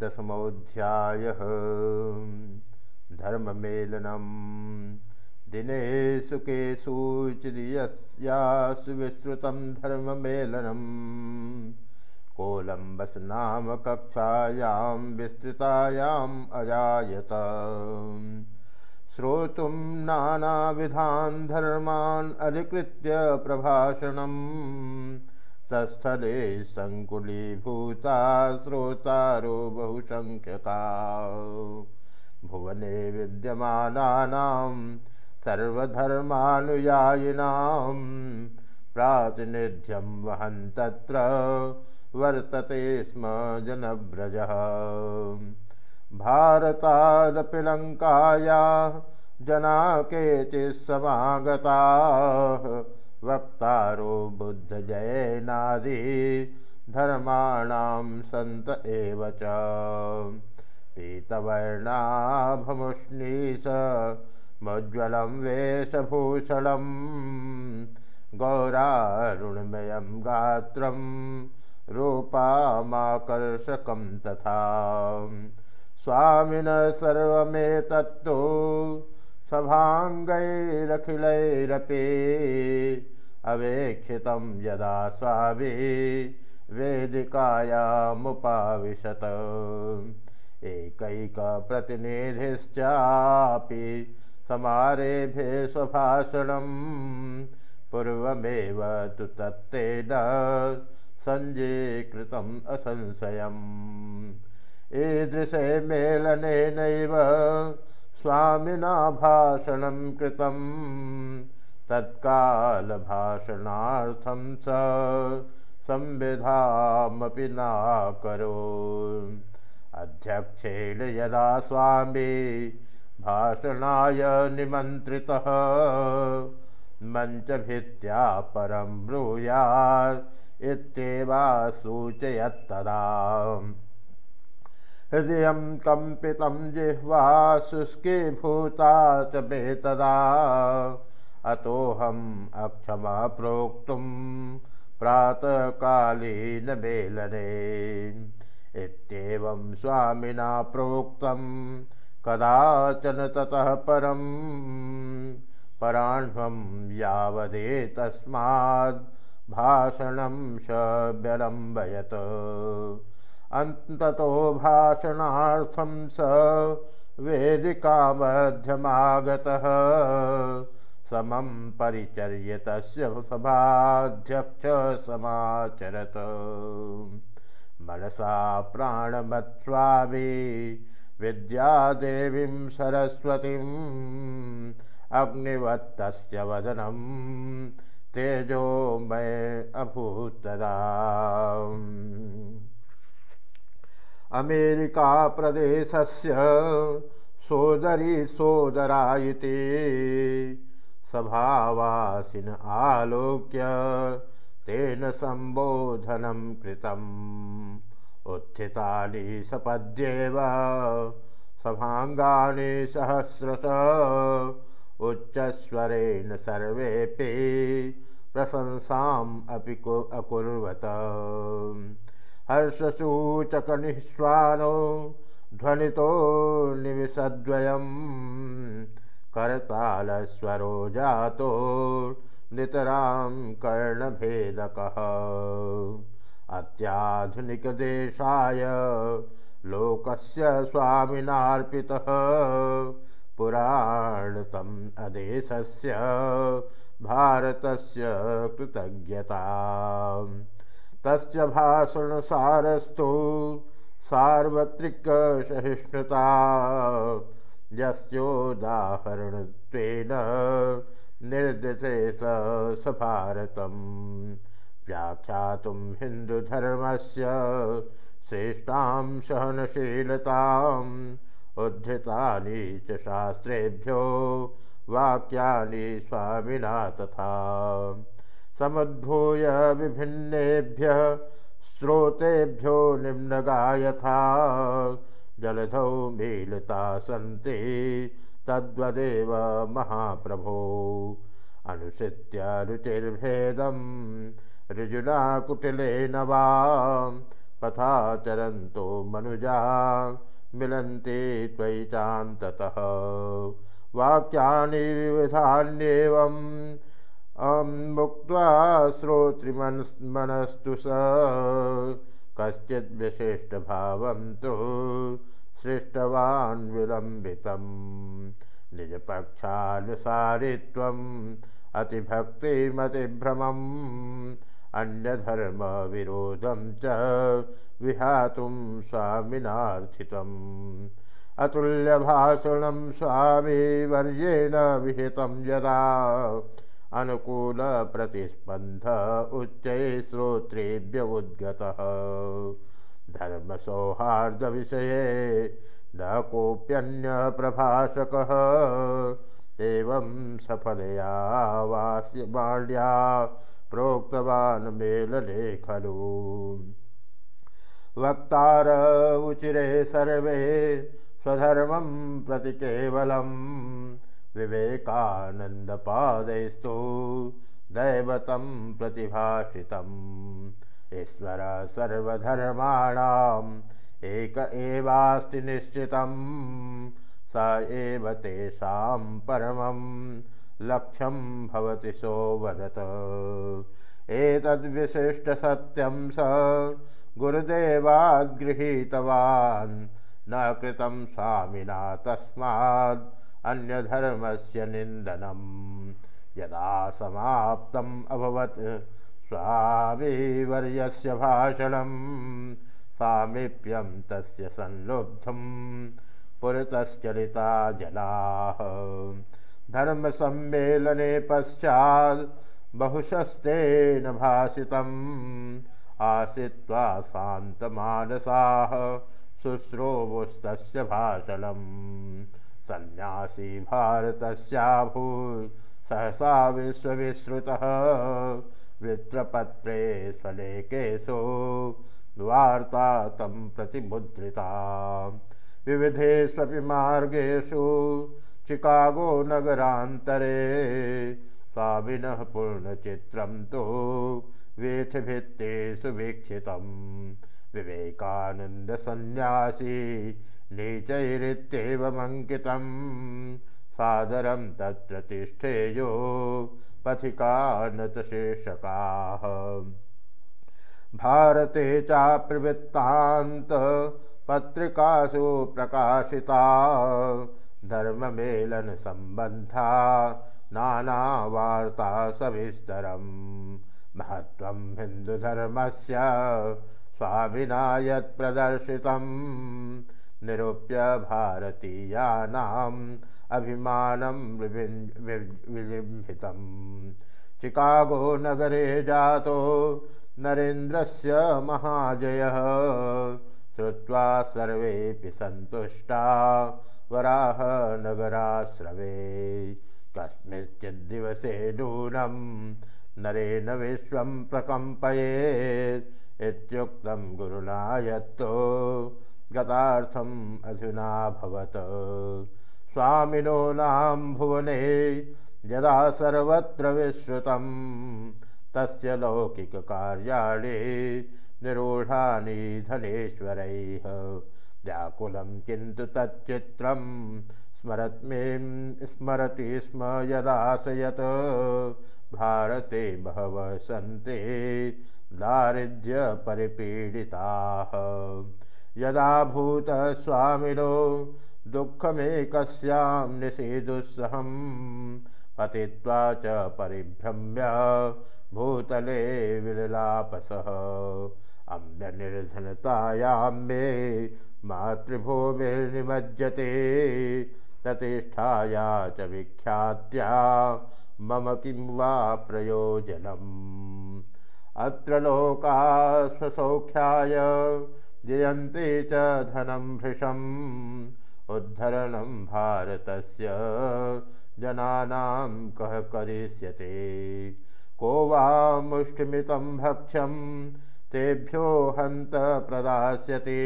दशमोऽध्यायः धर्ममेलनं दिने सुकेषुचिदियस्यासु विस्तृतं धर्ममेलनं कोलम्बस् नाम कक्षायां विस्तृतायाम् अजायत। श्रोतुं नानाविधान् धर्मान् अधिकृत्य प्रभाषणम्। सस्थले सङ्कुलीभूता श्रोतारो बहुसङ्ख्यका भुवने विद्यमानानां सर्वधर्मानुयायिनां प्रातिनिध्यं वहन् तत्र वर्तते स्म जनव्रजः। भारतादपि लङ्काया जना केचित् समागताः। वक्तारो बुद्धजयनादि धर्माणां सन्त एव च। पीतवर्णाभमुष्णीश मोज्ज्वलं वेशभूषणं गौरारुणमयं गात्रं रूपामाकर्षकं तथा। स्वामिनः सर्वमेतत्तु सभाङ्गैरखिलैरपि अवेक्षितं यदा स्वाभिः वेदिकायामुपाविशत। एकैकप्रतिनिधिश्चापि समारेभे स्वभाषणं पूर्वमेव तु तत्तेन सञ्जीकृतम् असंशयम्। ईदृशे मेलनेनैव स्वामिना भाषणं कृतं तत्कालभाषणार्थं स संविधामपि नाकरो अध्यक्षेण यदा स्वामी भाषणाय निमन्त्रितः मञ्चभित्या परं ब्रूयात् इत्येवा सूचयत्तदा हृदयं कम्पितं जिह्वा शुष्कीभूता च मे तदा अतोऽहम् अक्षमा प्रोक्तुं प्रातःकालीनमेलने। इत्येवं स्वामिना प्रोक्तं कदाचन ततः परं पराह्वं यावदेतस्माद् भाषणं स व्यलम्बयत्। अन्ततो भाषणार्थं स वेदिकामध्यमागतः समं परिचर्य तस्य सभाध्यक्षसमाचरत् मनसा प्राणमत्स्वामी विद्यादेवीं सरस्वतीम् अग्निवत्तस्य वदनं तेजोमय अभूत्तदा अमेरिकाप्रदेशस्य सोदरी सोदरा इति सभावासिन आलोक्य तेन सम्बोधनं कृतम्। उत्थितानि सपद्येव सभाङ्गानि सहस्रश। उच्चस्वरेण सर्वेऽपि प्रशंसाम् अपि अकुर्वत। हर्षसूचकनिःश्वानो ध्वनितो निविशद्वयं करतालस्वरो जातो। नितरां कर्णभेदकः। अत्याधुनिकदेशाय लोकस्य स्वामिनार्पितः। पुराणतम् अदेशस्य भारतस्य कृतज्ञता। तस्य भाषणसारस्तु सार्वत्रिकसहिष्णुता यस्योदाहरणत्वेन निर्दिशे स भारतं व्याख्यातुं हिन्दुधर्मस्य श्रेष्ठां सहनशीलताम्। उद्धृतानि च शास्त्रेभ्यो वाक्यानि स्वामिना तथा। समुद्भूय विभिन्नेभ्यः स्रोतेभ्यो निम्नगा यथा जलधौ मीलिता सन्ति तद्वदेव महाप्रभो। अनुसृत्य रुचिर्भेदं ऋजुना कुटिलेन वा पथाचरन्तो मनुजा मिलन्ति त्वयि चान्ततः। वाक्यानि विविधान्येवम् मुक्त्वा श्रोतृमनस्तु स कश्चिद्विशिष्टभावं तु सृष्टवान् विलम्बितं निजपक्षानुसारित्वम् अतिभक्तिमतिभ्रमम् अन्यधर्मविरोधं च विहातुं स्वामिनार्थितम्। अतुल्यभाषणं स्वामीवर्येण विहितं यदा अनुकूलप्रतिस्पन्ध उच्चैः श्रोत्रेभ्य उद्गतः। धर्मसौहार्दविषये न कोऽप्यन्यप्रभाषकः एवं सफलया वास्यमाण्या प्रोक्तवान् मेलने खलु। वक्तार उचिरे सर्वे स्वधर्मं प्रति केवलं विवेकानन्दपादैस्तु दैवतं प्रतिभाषितम् ईश्वर सर्वधर्माणाम् एक एवास्ति निश्चितं स एव तेषां परमं लक्ष्यं भवति सो वदत एतद्विशिष्टसत्यं स गुरुदेवाद्गृहीतवान् न कृतं स्वामिना तस्माद् अन्यधर्मस्य निन्दनं यदा समाप्तम् अभवत्। स्वामीवर्यस्य भाषणं सामीप्यं तस्य संलुब्धं पुरतश्चलिता जनाः। धर्मसम्मेलने पश्चात् बहुशस्तेन भाषितम् आसीत्वा शान्तमानसाः शुश्रोवुस्तस्य भाषणम् सन्न्यासी भारतस्याभूत् सहसा विश्वविश्रुतः। वृत्रपत्रे स्वलेकेशो वार्ता तं प्रतिमुद्रिता। विविधेष्वपि मार्गेषु चिकागोनगरान्तरे स्वामिनः पूर्णचित्रं तु वेथभित्तेषु वीक्षितं विवेकानन्दसन्न्यासी नीचैरित्येवमङ्कितं सादरं तत्र तिष्ठेयो पथिकानतशीर्षकाः भारते चाप्रवृत्तान्तः पत्रिकासु प्रकाशिता। धर्ममेलनसम्बन्धा नानावार्ता सविस्तरं महत्त्वं हिन्दुधर्मस्य स्वामिना यत्प्रदर्शितं निरूप्य भारतीयानाम् अभिमानं विजृम्भितं चिकागोनगरे जातो नरेन्द्रस्य महाजयः। श्रुत्वा सर्वेऽपि सन्तुष्टा वराहनगराश्रवे कस्मिंश्चिद्दिवसे नूनं नरेण विश्वं प्रकम्पयेत् इत्युक्तं गुरुना यत्तो गतार्थम् अधुनाभवत् स्वामिनो नाम भुवने यदा सर्वत्र विश्रुतं तस्य लौकिककार्याणि निरूढानि धनेश्वरैः। व्याकुलं किन्तु तच्चित्रं स्मरत्में स्मरति स्म यदाशयत् भारते बहवः सन्ति दारिद्र्यपरिपीडिताः यदा भूतस्वामिनो दुःखमेकस्यां निषेदुस्सहं पतित्वा च परिभ्रम्य भूतले विललापसः अम्यनिर्धनतायां मे मातृभूमिर्निमज्जते प्रतिष्ठाया च विख्यात्या मम किं वा प्रयोजनम्। अत्र लोका स्वसौख्याय जयन्ते च धनं भृशम् उद्धरणं भारतस्य। जनानां कः करिष्यते? को वा मुष्टिमितं भक्ष्यं तेभ्यो हन्त प्रदास्यते।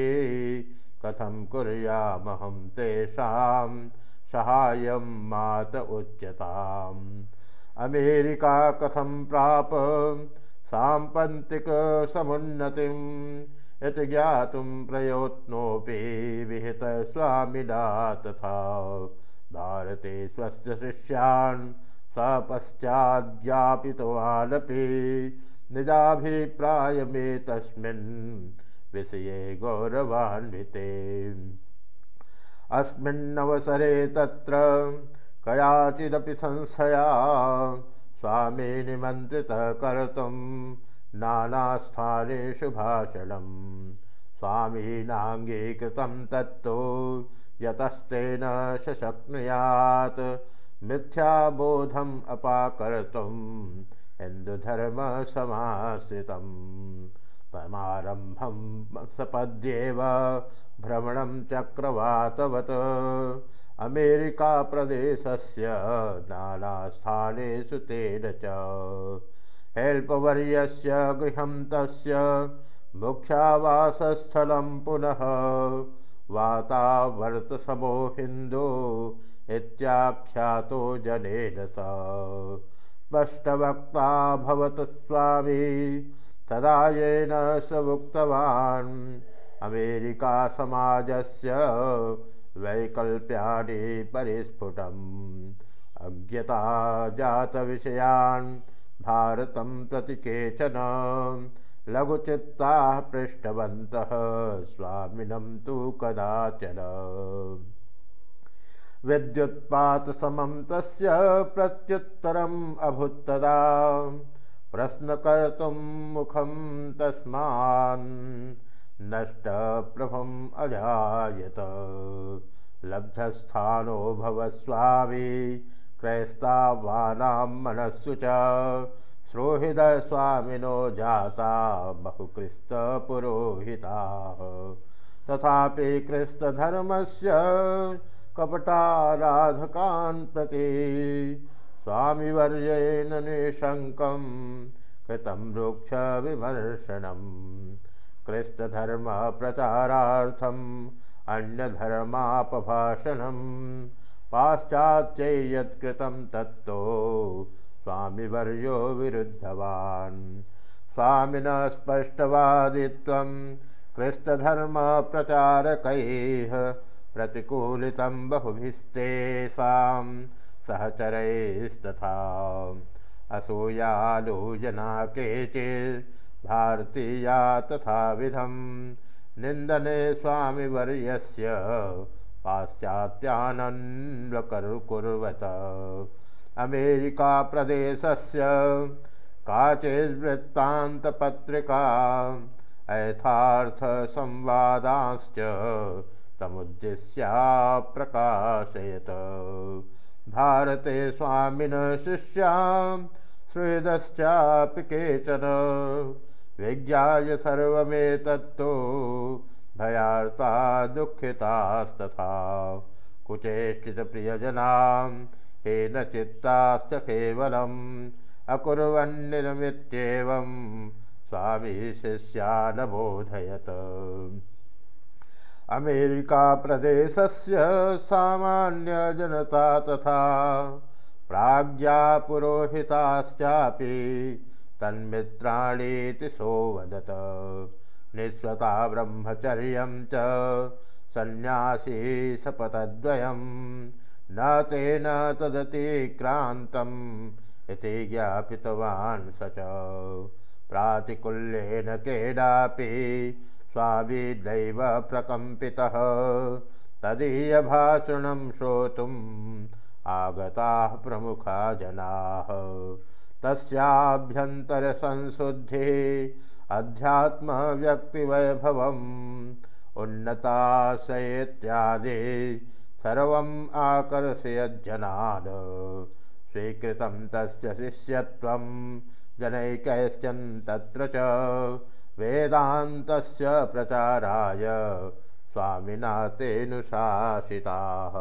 कथं कुर्यामहं तेषां सहायं मात उच्यताम्। अमेरिका कथं प्राप? साम्पन्तिकसमुन्नतिं यत् ज्ञातुं प्रयत्नोऽपि विहितस्वामिना तथा। भारते स्वस्य शिष्यान् सपश्चाद्यापितवानपि निजाभिप्रायमेतस्मिन् विषये गौरवान्विते। अस्मिन्नवसरे तत्र कयाचिदपि संशया स्वामी निमन्त्रितः कर्तुं नानास्थानेषु भाषणं स्वामीनाङ्गीकृतं तत्तु यतस्तेन शशक्नुयात्। मिथ्याबोधम् अपाकर्तुम् हिन्दुधर्मसमाश्रितम् परमारम्भं सपद्येव भ्रमणं चक्रवातवत्। अमेरिकाप्रदेशस्य नानास्थानेषु तेन च हेल्पवर्यस्य गृहं तस्य मुख्यावासस्थलं पुनः वातावर्तसमो हिन्दू इत्याख्यातो जनेन स। स्पष्टवक्ता भवतु स्वामी तदा येन स उक्तवान्। अमेरिकासमाजस्य वैकल्प्यानि परिस्फुटम्। अज्ञता जातविषयान् भारतं प्रति केचन लघुचित्ताः पृष्टवन्तः स्वामिनं तु कदाचन। विद्युत्पातसमं तस्य प्रत्युत्तरम् अभूत्तदा प्रश्नकर्तुं मुखं तस्मान् नष्टप्रभम् अजायत। लब्धस्थानो भवस्वामी क्रैस्तावानां मनस्सु च सुहृदस्वामिनो जाता बहुकृस्तपुरोहिताः तथापि क्रिस्तधर्मस्य कपटाराधकान् प्रति स्वामिवर्येण निशङ्कं कृतं वृक्षविमर्शनम् क्रिस्तधर्मप्रचारार्थम् अन्यधर्मापभाषणं पाश्चात्यै यत्कृतं तत्तो स्वामिवर्यो विरुद्धवान्। स्वामिनः स्पष्टवादित्वं क्रिस्तधर्मप्रचारकैः प्रतिकूलितं बहुभिस्तेषां सहचरैस्तथा। असूयालुजना केचित् भारतीया तथाविधं निन्दने स्वामिवर्यस्य पाश्चात्यानन्वकरुकुर्वत। अमेरिकाप्रदेशस्य काचिद्वृत्तान्तपत्रिका यथार्थसंवादांश्च तमुद्दिश्या प्रकाशयत। भारते स्वामिनः शिष्यां श्रुदश्चापि केचन। विज्ञाय सर्वमेतत्तो भयार्ता दुःखितास्तथा। कुचेष्टितप्रियजनां हेन चित्ताश्च केवलम् अकुर्वन्निरमित्येवं स्वामी शिष्यानबोधयत्। अमेरिकाप्रदेशस्य सामान्यजनता तथा प्राज्ञा पुरोहिताश्चापि तन्मित्राणीति सोवदत निःस्वता ब्रह्मचर्यं च सन्न्यासी सपतद्वयं न तेन तदतिक्रान्तम् इति ज्ञापितवान् स च। प्रातिकूल्येन केनापि स्वाभिदैव प्रकम्पितः तदीयभाषणं श्रोतुम् आगताः प्रमुखा जनाः। तस्याभ्यन्तरसंशुद्धिः अध्यात्मव्यक्तिवैभवम् उन्नताशयेत्यादि सर्वम् आकर्षयज्जनान् स्वीकृतं तस्य शिष्यत्वं जनैकैश्चन् तत्र च वेदान्तस्य प्रचाराय स्वामिना तेनुशासिताः